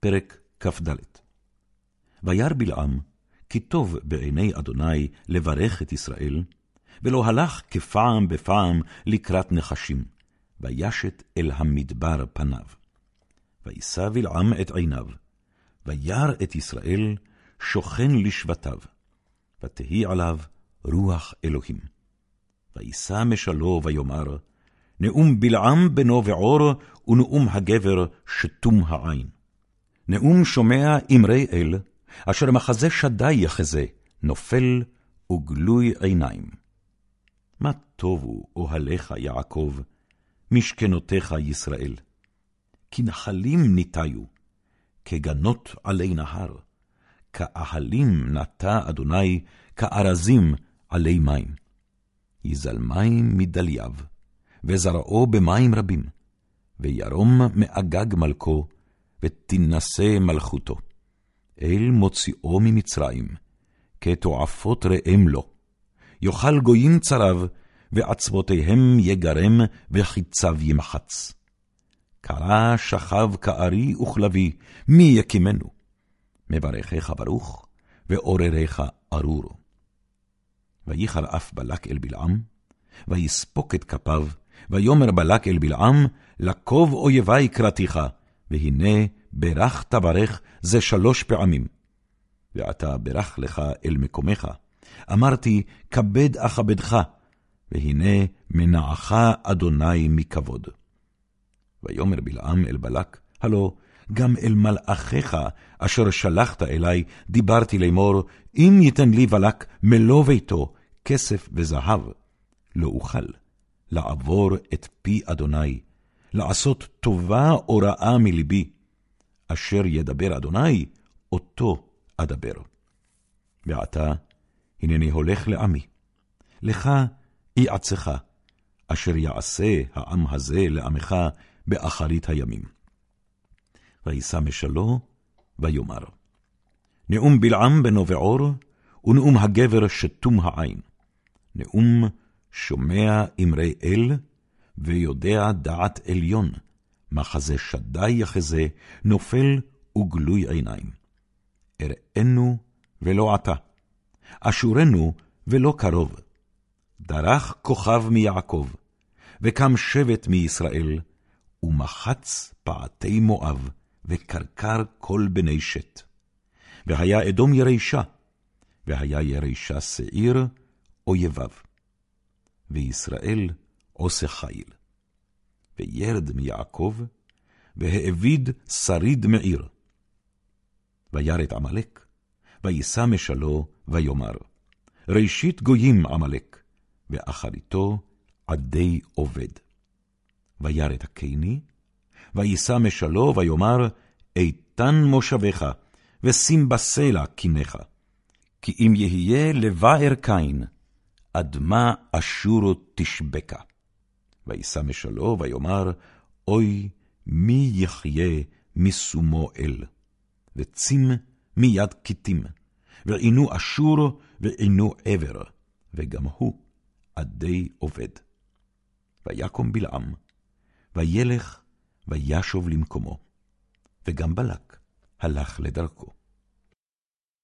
פרק כ"ד וירא בלעם, כי טוב בעיני אדוני לברך את ישראל, ולא הלך כפעם בפעם לקראת נחשים, וישת אל המדבר פניו. וישא בלעם את עיניו, וירא את ישראל שוכן לשבטיו, ותהי עליו רוח אלוהים. וישא משלו ויאמר, נאום בלעם בנו ועור, ונאום הגבר שתום העין. נאום שומע אמרי אל, אשר מחזה שדי יחזה, נופל וגלוי עיניים. מה טובו אוהליך יעקב, משכנותיך ישראל. כי נחלים ניטיו, כגנות עלי נהר, כאהלים נטע אדוני, כארזים עלי מים. יזל מים מדלייו, וזרעו במים רבים, וירום מאגג מלכו, ותנשא מלכותו. אל מוציאו ממצרים, כתועפות ראם לו. יאכל גויים צריו, ועצמותיהם יגרם, וחיציו ימחץ. קרא שכב כארי וכלבי, מי יקימנו? מברכך ברוך, ועורריך ארור. וייחל אף בלק אל בלעם, ויספוק את כפיו, ויאמר בלק אל בלעם, לקוב אויבי קראתיך, והנה ברך תברך זה שלוש פעמים. ועתה ברך לך אל מקומך. אמרתי, כבד אכבדך, והנה מנעך אדוני מכבוד. ויאמר בלעם אל בלק, הלא גם אל מלאכיך אשר שלחת אלי, דיברתי לאמור, אם ייתן לי בלק מלוא ביתו, כסף וזהב, לא אוכל לעבור את פי אדוני, לעשות טובה או רעה מלבי, אשר ידבר אדוני, אותו אדבר. ועתה, הנני הולך לעמי, לך יעצך, אשר יעשה העם הזה לעמך באחרית הימים. וישא משלו, ויאמר, נאום בלעם בנו ועור, ונאום הגבר שתום העין. נאום שומע אמרי אל, ויודע דעת עליון, מחזה שדי יחזה, נופל וגלוי עיניים. אראנו ולא עתה, אשורנו ולא קרוב. דרך כוכב מיעקב, וקם שבט מישראל, ומחץ פעתי מואב, וקרקר כל בני שת. והיה אדום ירישה, והיה ירישה שעיר, אויביו. וישראל עושה חיל. וירד מיעקב, והאביד שריד מעיר. וירא את עמלק, וישא משלו, ויאמר, ראשית גויים עמלק, ואחריתו עדי עובד. וירא את הקיני, וישא משלו, ויאמר, איתן מושבך, ושים בסלע קיניך. כי אם יהיה לבאר קין, אדמה אשורו תשבקה. וישא משלו, ויאמר, אוי, מי יחיה משומו אל? וצים מיד כתים, ועינו אשור ועינו עבר, וגם הוא עדי עובד. ויקום בלעם, וילך וישוב למקומו, וגם בלק הלך לדרכו.